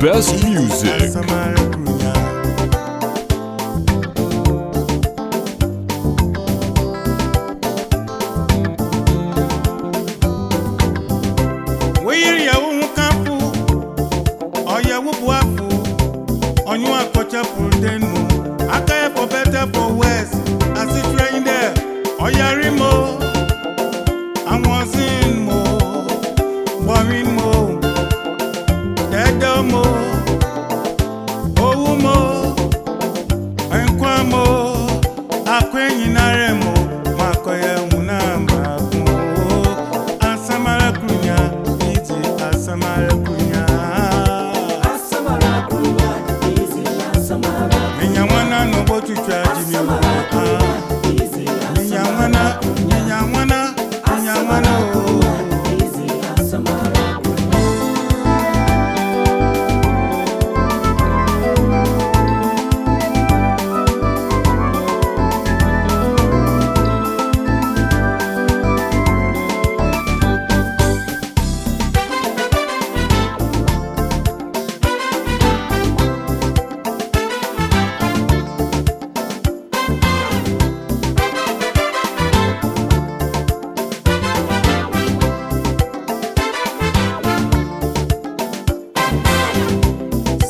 best music. Akẹ́yẹ̀fọ́ better for worse, àti trẹ́yìn dẹ̀, ọ̀yẹ́rìmọ́.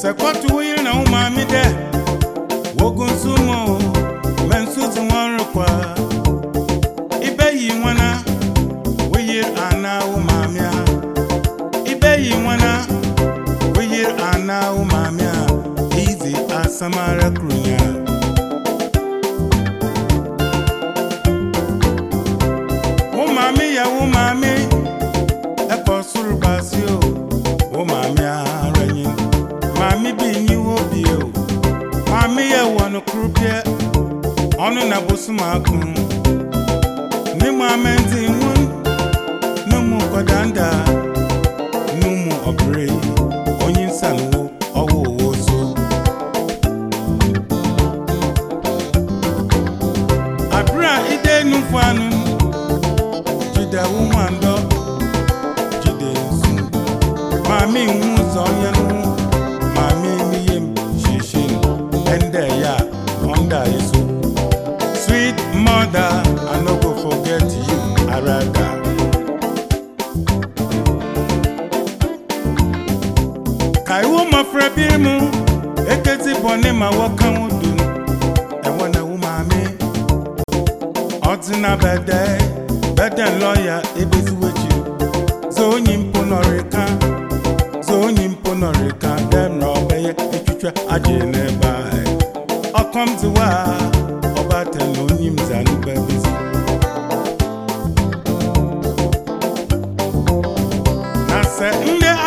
Say, so, what Mama ya wano krupia Onu na bosu makun Ni mama ndi hun Numu kwa danda rádaràda. kàìwò mu eketi bọ̀ ma wọ́ kánwó dùn ẹ̀wọ̀n náà wọ́n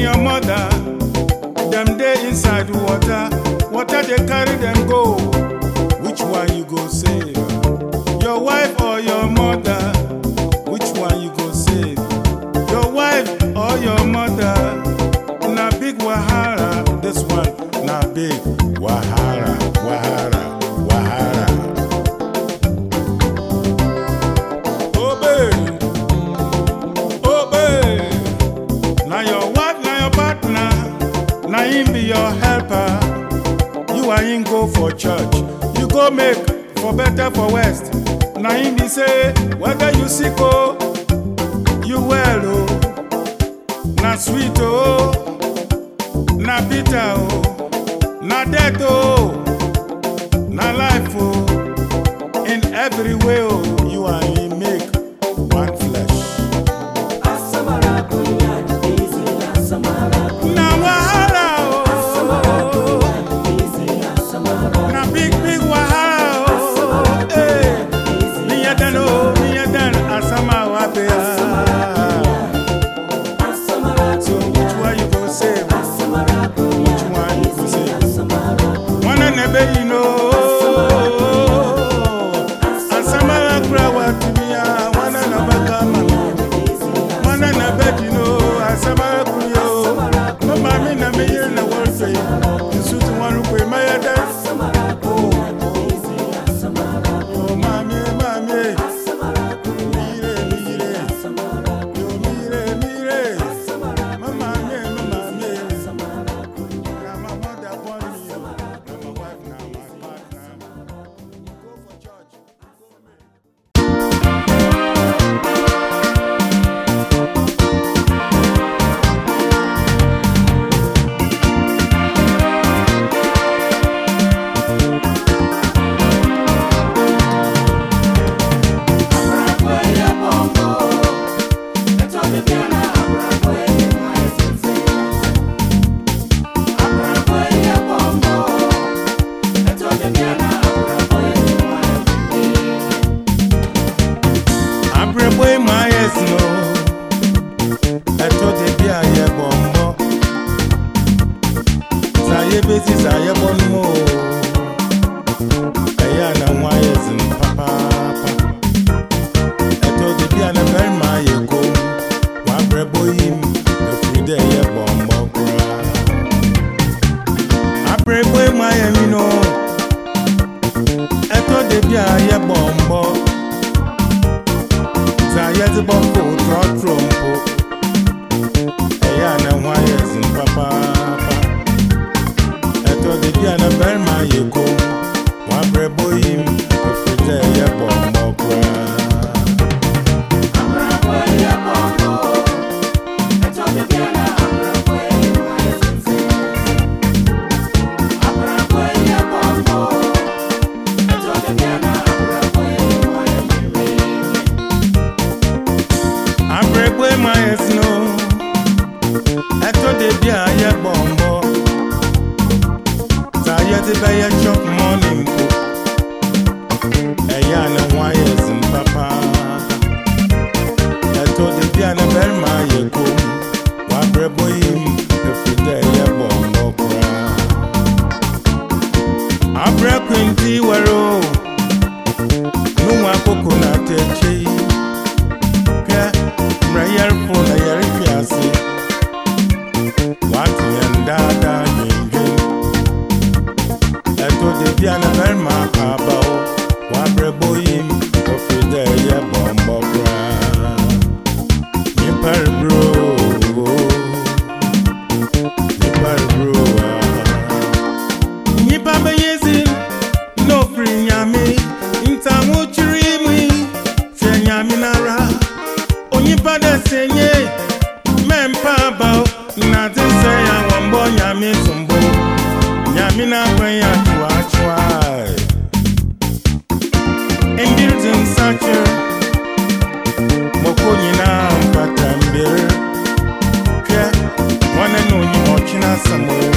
your mother, them there inside water, water they carry them go. Which one you go save? Your wife or your mother? him go for church you go make for better for west na him be say whether you sick o you well oh, na sweet oh, na bitter oh, na death oh, na life oh, in every way oh. yet the bomb for trot trompo. Ayana, why is in papa? I told the piano, bear my yoko. One brave boy, a pretty bomb. yẹ gbọ̀ngbọ̀ táyé ti bẹ́ yẹ chop money mpo ẹ̀yà ni wọ́n yẹ sìn pápá ẹ̀tọ́ ti bí ẹni bẹ́ẹ̀ máa yẹ kó wà á bẹ̀rẹ̀ bóyá mu èfi dẹ́ yẹ gbọ̀ngbọ̀ kura. abúlé kùn tí ha bao, wa brebo yim, ofi de ye bombo. onyina mpatambe ke mwana nonyima okinasamoo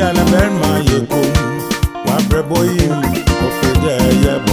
bia na bɛrima yɛ kom wabrɛbɔ yim ɔfɛ dɛ ɛyɛ b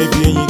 Bebi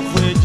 love with